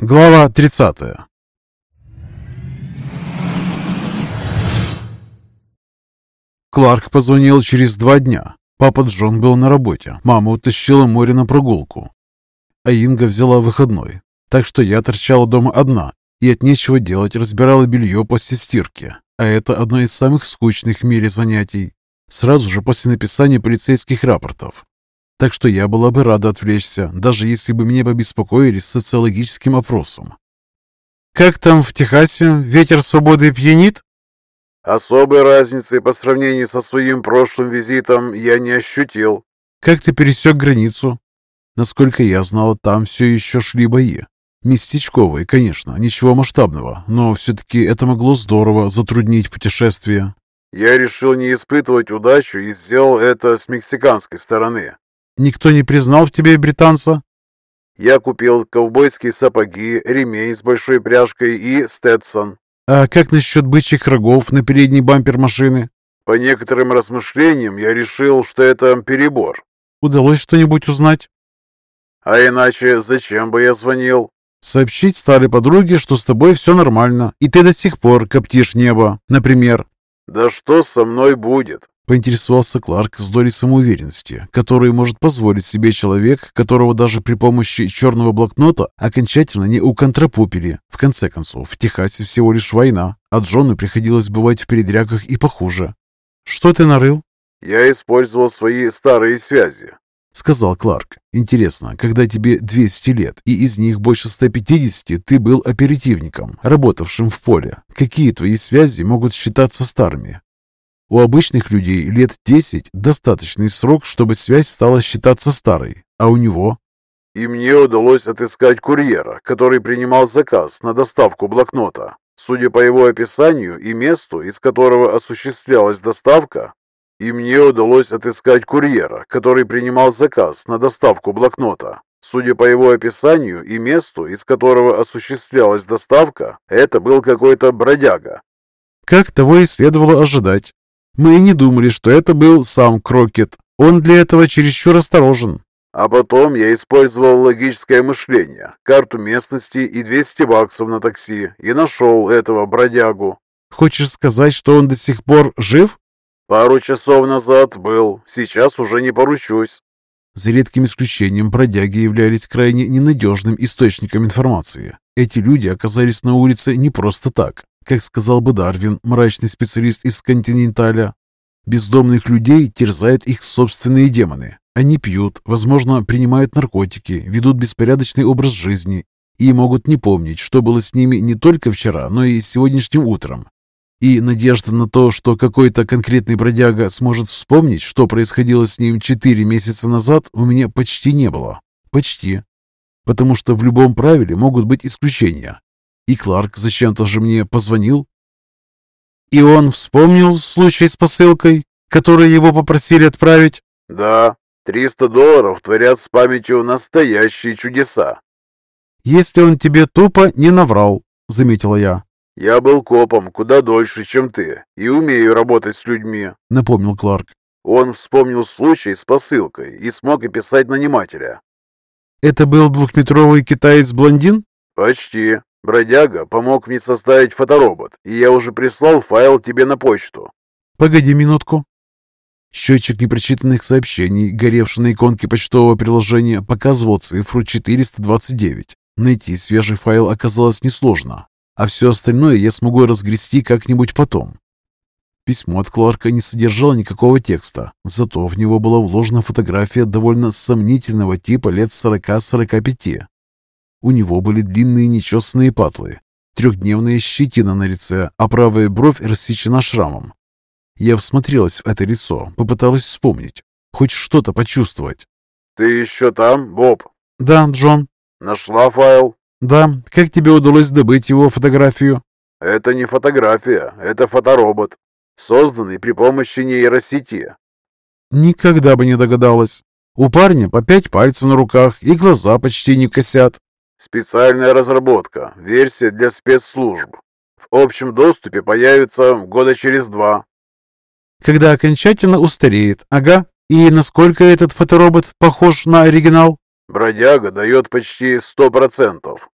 Глава 30 Кларк позвонил через два дня. Папа Джон был на работе, мама утащила море на прогулку, а Инга взяла выходной. Так что я торчала дома одна и от нечего делать разбирала белье после стирки. А это одно из самых скучных в мире занятий. Сразу же после написания полицейских рапортов. Так что я была бы рада отвлечься, даже если бы меня побеспокоили социологическим опросом. «Как там в Техасе? Ветер свободы пьянит?» Особой разницы по сравнению со своим прошлым визитом я не ощутил. «Как ты пересек границу?» Насколько я знала, там все еще шли бои. Местечковые, конечно, ничего масштабного, но все-таки это могло здорово затруднить путешествие. Я решил не испытывать удачу и сделал это с мексиканской стороны. Никто не признал в тебе британца? Я купил ковбойские сапоги, ремень с большой пряжкой и стетсон. А как насчет бычьих рогов на передний бампер машины? По некоторым размышлениям я решил, что это перебор. Удалось что-нибудь узнать? А иначе зачем бы я звонил? Сообщить старой подруге, что с тобой все нормально, и ты до сих пор коптишь небо, например. Да что со мной будет? Поинтересовался Кларк с долей самоуверенности, которую может позволить себе человек, которого даже при помощи черного блокнота окончательно не уконтрапупили. В конце концов, в Техасе всего лишь война, а Джону приходилось бывать в передрягах и похуже. «Что ты нарыл?» «Я использовал свои старые связи», — сказал Кларк. «Интересно, когда тебе 200 лет, и из них больше 150 ты был оперативником, работавшим в поле, какие твои связи могут считаться старыми?» У обычных людей лет 10 – достаточный срок, чтобы связь стала считаться старой, а у него и мне удалось отыскать курьера, который принимал заказ на доставку блокнота. Судя по его описанию и месту, из которого осуществлялась доставка, и мне удалось отыскать курьера, который принимал заказ на доставку блокнота. Судя по его описанию и месту, из которого осуществлялась доставка, это был какой-то бродяга. Как того и следовало ожидать. Мы и не думали, что это был сам Крокет. Он для этого чересчур осторожен. А потом я использовал логическое мышление, карту местности и 200 баксов на такси, и нашел этого бродягу. Хочешь сказать, что он до сих пор жив? Пару часов назад был, сейчас уже не поручусь. За редким исключением бродяги являлись крайне ненадежным источником информации. Эти люди оказались на улице не просто так. Как сказал бы Дарвин, мрачный специалист из Континенталя, бездомных людей терзают их собственные демоны. Они пьют, возможно, принимают наркотики, ведут беспорядочный образ жизни и могут не помнить, что было с ними не только вчера, но и сегодняшним утром. И надежда на то, что какой-то конкретный бродяга сможет вспомнить, что происходило с ним четыре месяца назад, у меня почти не было. Почти. Потому что в любом правиле могут быть исключения. И Кларк зачем-то же мне позвонил. И он вспомнил случай с посылкой, который его попросили отправить? Да, 300 долларов творят с памятью настоящие чудеса. Если он тебе тупо не наврал, заметила я. Я был копом куда дольше, чем ты, и умею работать с людьми, напомнил Кларк. Он вспомнил случай с посылкой и смог описать нанимателя. Это был двухметровый китаец-блондин? Почти. Бродяга помог мне составить фоторобот, и я уже прислал файл тебе на почту. Погоди минутку. Счетчик непрочитанных сообщений, горевший на иконке почтового приложения, показывал цифру 429. Найти свежий файл оказалось несложно, а все остальное я смогу разгрести как-нибудь потом. Письмо от Кларка не содержало никакого текста, зато в него была вложена фотография довольно сомнительного типа лет 40-45. У него были длинные нечесанные патлы, трехдневная щетина на лице, а правая бровь рассечена шрамом. Я всмотрелась в это лицо, попыталась вспомнить, хоть что-то почувствовать. «Ты еще там, Боб?» «Да, Джон». «Нашла файл?» «Да. Как тебе удалось добыть его фотографию?» «Это не фотография, это фоторобот, созданный при помощи нейросети». «Никогда бы не догадалась. У парня по пять пальцев на руках и глаза почти не косят. Специальная разработка, версия для спецслужб. В общем доступе появится года через два. Когда окончательно устареет, ага. И насколько этот фоторобот похож на оригинал? Бродяга дает почти сто процентов.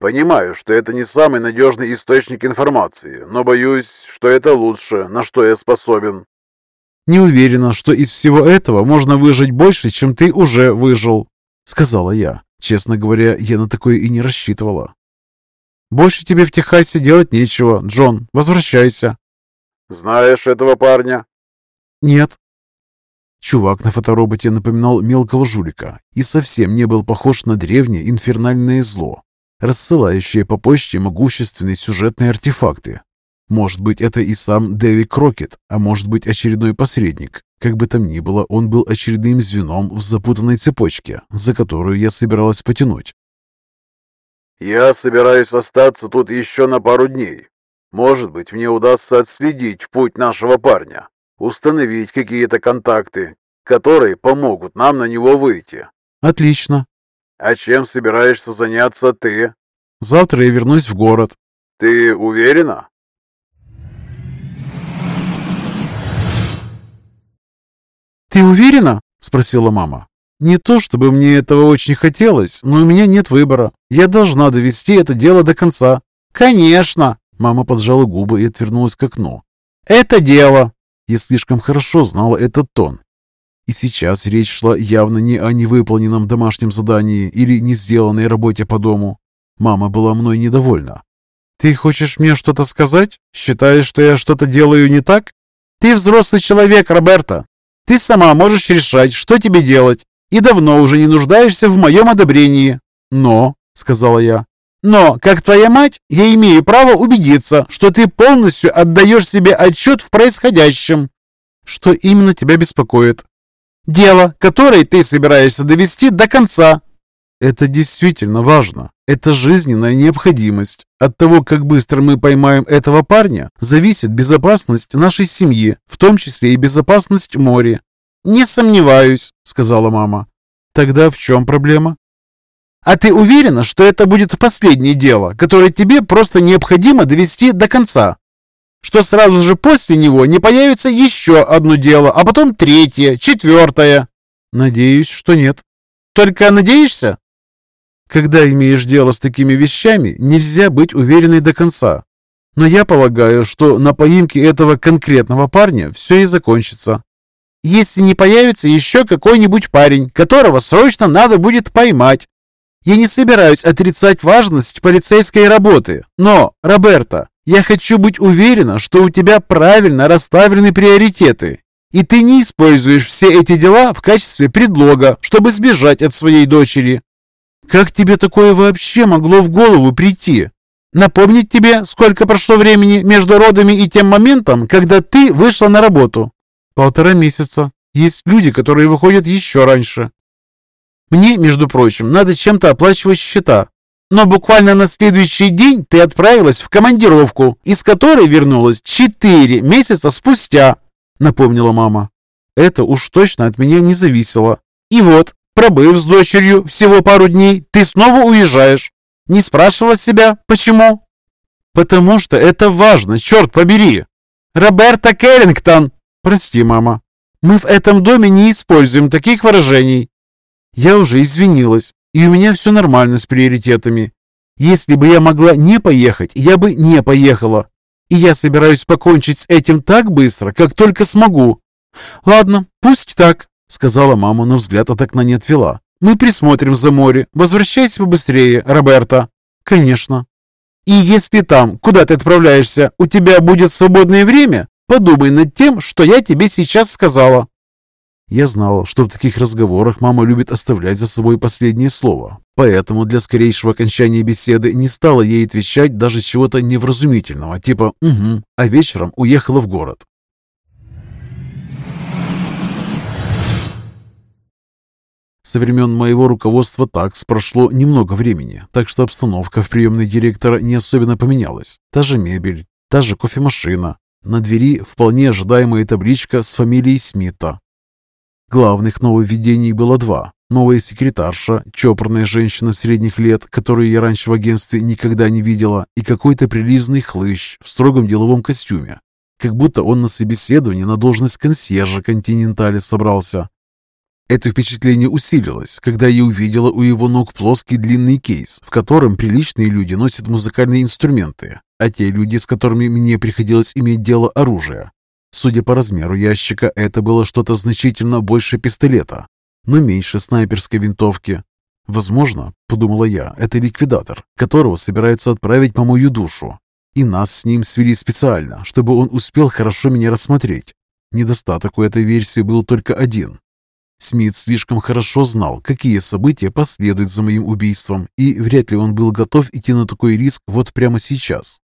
Понимаю, что это не самый надежный источник информации, но боюсь, что это лучше, на что я способен. «Не уверена, что из всего этого можно выжить больше, чем ты уже выжил», — сказала я. Честно говоря, я на такое и не рассчитывала. «Больше тебе в Техасе делать нечего, Джон. Возвращайся». «Знаешь этого парня?» «Нет». Чувак на фотороботе напоминал мелкого жулика и совсем не был похож на древнее инфернальное зло, рассылающее по почте могущественные сюжетные артефакты. Может быть, это и сам Дэви Крокет, а может быть, очередной посредник. Как бы там ни было, он был очередным звеном в запутанной цепочке, за которую я собиралась потянуть. «Я собираюсь остаться тут еще на пару дней. Может быть, мне удастся отследить путь нашего парня, установить какие-то контакты, которые помогут нам на него выйти». «Отлично». «А чем собираешься заняться ты?» «Завтра я вернусь в город». «Ты уверена?» «Ты уверена?» – спросила мама. «Не то, чтобы мне этого очень хотелось, но у меня нет выбора. Я должна довести это дело до конца». «Конечно!» – мама поджала губы и отвернулась к окну. «Это дело!» Я слишком хорошо знала этот тон. И сейчас речь шла явно не о невыполненном домашнем задании или не сделанной работе по дому. Мама была мной недовольна. «Ты хочешь мне что-то сказать? Считаешь, что я что-то делаю не так?» «Ты взрослый человек, Роберта. Ты сама можешь решать, что тебе делать, и давно уже не нуждаешься в моем одобрении. Но, — сказала я, — но, как твоя мать, я имею право убедиться, что ты полностью отдаешь себе отчет в происходящем. Что именно тебя беспокоит? Дело, которое ты собираешься довести до конца. Это действительно важно. Это жизненная необходимость. От того, как быстро мы поймаем этого парня, зависит безопасность нашей семьи, в том числе и безопасность моря. «Не сомневаюсь», — сказала мама. «Тогда в чем проблема?» «А ты уверена, что это будет последнее дело, которое тебе просто необходимо довести до конца? Что сразу же после него не появится еще одно дело, а потом третье, четвертое?» «Надеюсь, что нет». «Только надеешься?» Когда имеешь дело с такими вещами, нельзя быть уверенной до конца. Но я полагаю, что на поимке этого конкретного парня все и закончится. Если не появится еще какой-нибудь парень, которого срочно надо будет поймать. Я не собираюсь отрицать важность полицейской работы, но, Роберта, я хочу быть уверена, что у тебя правильно расставлены приоритеты, и ты не используешь все эти дела в качестве предлога, чтобы сбежать от своей дочери. Как тебе такое вообще могло в голову прийти? Напомнить тебе, сколько прошло времени между родами и тем моментом, когда ты вышла на работу? Полтора месяца. Есть люди, которые выходят еще раньше. Мне, между прочим, надо чем-то оплачивать счета. Но буквально на следующий день ты отправилась в командировку, из которой вернулась четыре месяца спустя, напомнила мама. Это уж точно от меня не зависело. И вот, Пробыв с дочерью всего пару дней, ты снова уезжаешь. Не спрашивала себя, почему? Потому что это важно, черт побери. Роберта Керрингтон. Прости, мама. Мы в этом доме не используем таких выражений. Я уже извинилась, и у меня все нормально с приоритетами. Если бы я могла не поехать, я бы не поехала. И я собираюсь покончить с этим так быстро, как только смогу. Ладно, пусть так. — сказала мама, но взгляд от окна не отвела. «Мы присмотрим за море. Возвращайся побыстрее, Роберта». «Конечно». «И если там, куда ты отправляешься, у тебя будет свободное время, подумай над тем, что я тебе сейчас сказала». Я знал, что в таких разговорах мама любит оставлять за собой последнее слово, поэтому для скорейшего окончания беседы не стала ей отвечать даже чего-то невразумительного, типа «угу», а вечером уехала в город. Со времен моего руководства ТАКС прошло немного времени, так что обстановка в приемной директора не особенно поменялась. Та же мебель, та же кофемашина. На двери вполне ожидаемая табличка с фамилией Смита. Главных нововведений было два. Новая секретарша, чопорная женщина средних лет, которую я раньше в агентстве никогда не видела, и какой-то прилизный хлыщ в строгом деловом костюме. Как будто он на собеседование на должность консьержа «Континентали» собрался. Это впечатление усилилось, когда я увидела у его ног плоский длинный кейс, в котором приличные люди носят музыкальные инструменты, а те люди, с которыми мне приходилось иметь дело, оружие. Судя по размеру ящика, это было что-то значительно больше пистолета, но меньше снайперской винтовки. Возможно, подумала я, это ликвидатор, которого собираются отправить по мою душу. И нас с ним свели специально, чтобы он успел хорошо меня рассмотреть. Недостаток у этой версии был только один. Смит слишком хорошо знал, какие события последуют за моим убийством, и вряд ли он был готов идти на такой риск вот прямо сейчас.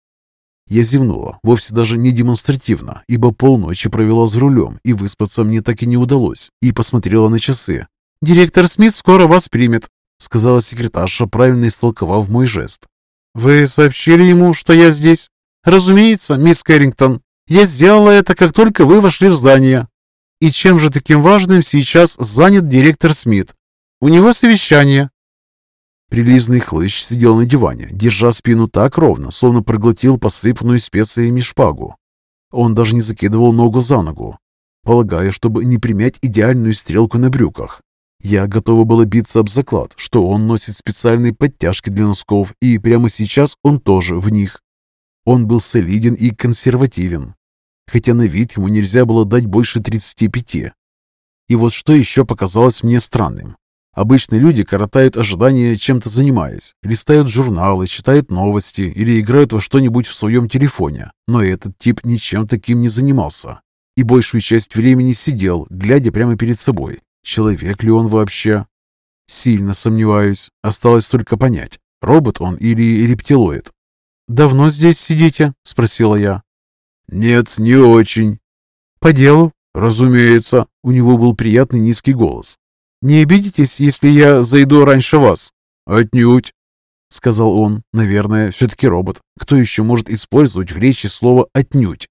Я зевнула, вовсе даже не демонстративно, ибо полночи провела за рулем, и выспаться мне так и не удалось, и посмотрела на часы. «Директор Смит скоро вас примет», — сказала секретарша, правильно истолковав мой жест. «Вы сообщили ему, что я здесь?» «Разумеется, мисс Кэррингтон. Я сделала это, как только вы вошли в здание. И чем же таким важным сейчас занят директор Смит? У него совещание. Прилизный хлыщ сидел на диване, держа спину так ровно, словно проглотил посыпанную специями шпагу. Он даже не закидывал ногу за ногу, полагая, чтобы не примять идеальную стрелку на брюках. Я готова была биться об заклад, что он носит специальные подтяжки для носков, и прямо сейчас он тоже в них. Он был солиден и консервативен, хотя на вид ему нельзя было дать больше 35. И вот что еще показалось мне странным. Обычно люди коротают ожидания чем-то занимаясь, листают журналы, читают новости или играют во что-нибудь в своем телефоне. Но этот тип ничем таким не занимался. И большую часть времени сидел, глядя прямо перед собой. Человек ли он вообще? Сильно сомневаюсь. Осталось только понять, робот он или рептилоид. «Давно здесь сидите?» – спросила я. «Нет, не очень». «По делу?» «Разумеется». У него был приятный низкий голос. «Не обидитесь, если я зайду раньше вас?» «Отнюдь», — сказал он. «Наверное, все-таки робот. Кто еще может использовать в речи слово «отнюдь»?»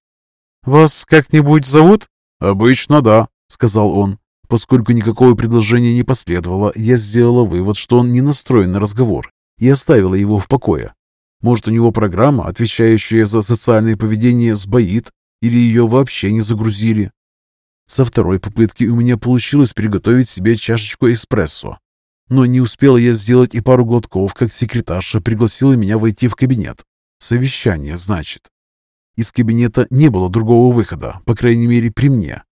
«Вас как-нибудь зовут?» «Обычно да», — сказал он. Поскольку никакого предложения не последовало, я сделала вывод, что он не настроен на разговор, и оставила его в покое. Может, у него программа, отвечающая за социальное поведение, сбоит, или ее вообще не загрузили. Со второй попытки у меня получилось приготовить себе чашечку эспрессо. Но не успела я сделать и пару глотков, как секретарша пригласила меня войти в кабинет. Совещание, значит. Из кабинета не было другого выхода, по крайней мере, при мне.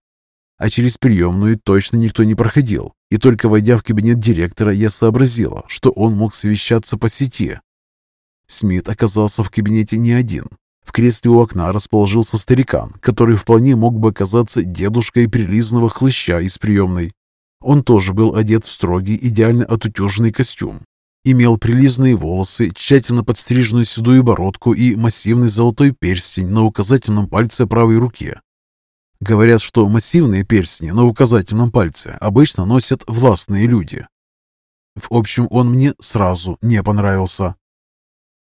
А через приемную точно никто не проходил. И только войдя в кабинет директора, я сообразила, что он мог совещаться по сети, Смит оказался в кабинете не один. В кресле у окна расположился старикан, который вполне мог бы оказаться дедушкой прилизного хлыща из приемной. Он тоже был одет в строгий, идеально отутюженный костюм. Имел прилизные волосы, тщательно подстриженную седую бородку и массивный золотой перстень на указательном пальце правой руки. Говорят, что массивные перстни на указательном пальце обычно носят властные люди. В общем, он мне сразу не понравился.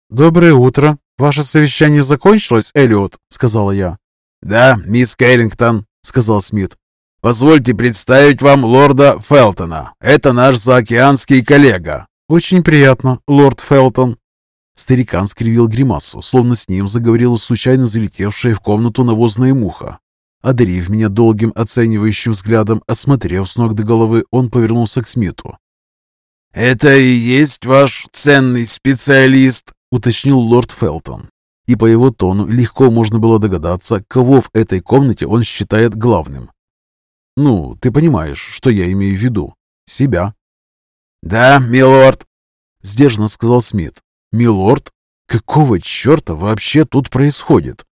«Доброе утро. Ваше совещание закончилось, Эллиот?» — сказала я. «Да, мисс Кэррингтон», — сказал Смит. «Позвольте представить вам лорда Фелтона. Это наш заокеанский коллега». «Очень приятно, лорд Фелтон». Старикан скривил гримасу, словно с ним заговорила случайно залетевшая в комнату навозная муха. Одарив меня долгим оценивающим взглядом, осмотрев с ног до головы, он повернулся к Смиту. «Это и есть ваш ценный специалист?» — уточнил лорд Фелтон. И по его тону легко можно было догадаться, кого в этой комнате он считает главным. «Ну, ты понимаешь, что я имею в виду. Себя». «Да, милорд», — сдержанно сказал Смит. «Милорд? Какого черта вообще тут происходит?»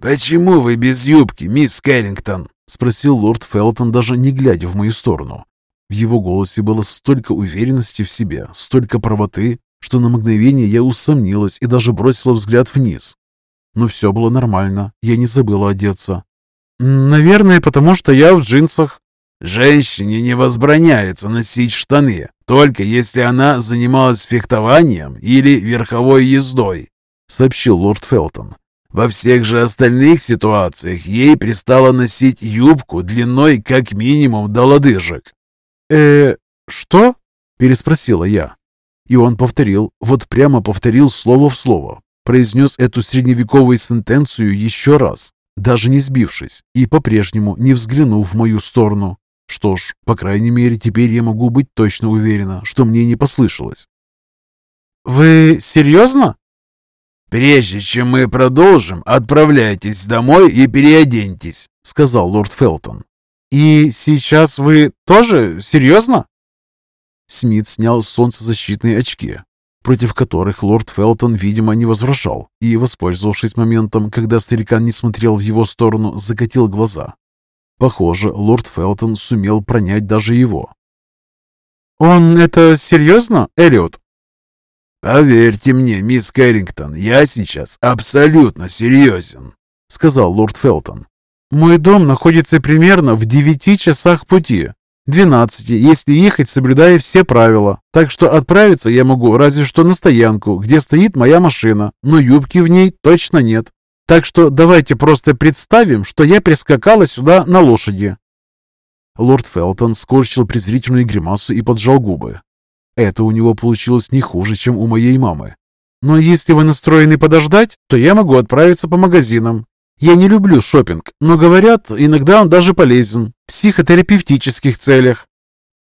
«Почему вы без юбки, мисс Кэррингтон?» — спросил лорд Фелтон, даже не глядя в мою сторону. В его голосе было столько уверенности в себе, столько правоты, что на мгновение я усомнилась и даже бросила взгляд вниз. Но все было нормально, я не забыла одеться. «Наверное, потому что я в джинсах». «Женщине не возбраняется носить штаны, только если она занималась фехтованием или верховой ездой», сообщил лорд Фелтон. «Во всех же остальных ситуациях ей пристало носить юбку длиной как минимум до лодыжек». «Э, что?» – переспросила я. И он повторил, вот прямо повторил слово в слово, произнес эту средневековую сентенцию еще раз, даже не сбившись и по-прежнему не взглянув в мою сторону. Что ж, по крайней мере, теперь я могу быть точно уверена, что мне не послышалось. «Вы серьезно?» «Прежде чем мы продолжим, отправляйтесь домой и переоденьтесь», — сказал лорд Фелтон. «И сейчас вы тоже серьезно?» Смит снял солнцезащитные очки, против которых лорд Фелтон, видимо, не возражал, и, воспользовавшись моментом, когда старикан не смотрел в его сторону, закатил глаза. Похоже, лорд Фелтон сумел пронять даже его. «Он это серьезно, Эллиот?» «Поверьте мне, мисс Кэррингтон, я сейчас абсолютно серьезен», — сказал лорд Фелтон. «Мой дом находится примерно в девяти часах пути. Двенадцати, если ехать, соблюдая все правила. Так что отправиться я могу разве что на стоянку, где стоит моя машина, но юбки в ней точно нет. Так что давайте просто представим, что я прискакала сюда на лошади». Лорд Фелтон скорчил презрительную гримасу и поджал губы. Это у него получилось не хуже, чем у моей мамы. Но если вы настроены подождать, то я могу отправиться по магазинам. Я не люблю шопинг, но говорят, иногда он даже полезен в психотерапевтических целях.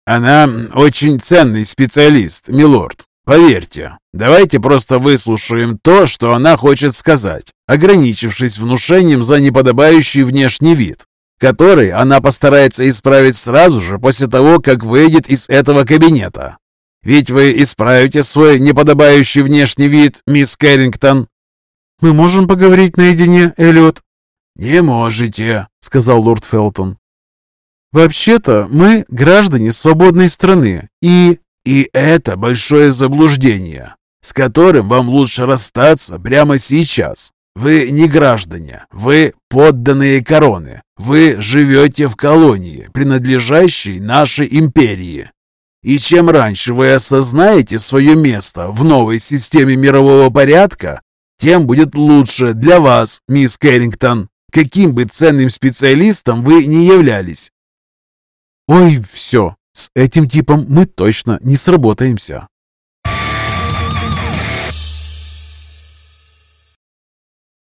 Она очень ценный специалист, милорд. Поверьте, давайте просто выслушаем то, что она хочет сказать, ограничившись внушением за неподобающий внешний вид, который она постарается исправить сразу же после того, как выйдет из этого кабинета. Ведь вы исправите свой неподобающий внешний вид, мисс Кэррингтон. Мы можем поговорить наедине, Эллиот? Не можете, сказал лорд Фелтон. Вообще-то мы граждане свободной страны, и... И это большое заблуждение, с которым вам лучше расстаться прямо сейчас. Вы не граждане, вы подданные короны. Вы живете в колонии, принадлежащей нашей империи. И чем раньше вы осознаете свое место в новой системе мирового порядка, тем будет лучше для вас, мисс Кэррингтон, каким бы ценным специалистом вы ни являлись. Ой, все, с этим типом мы точно не сработаемся.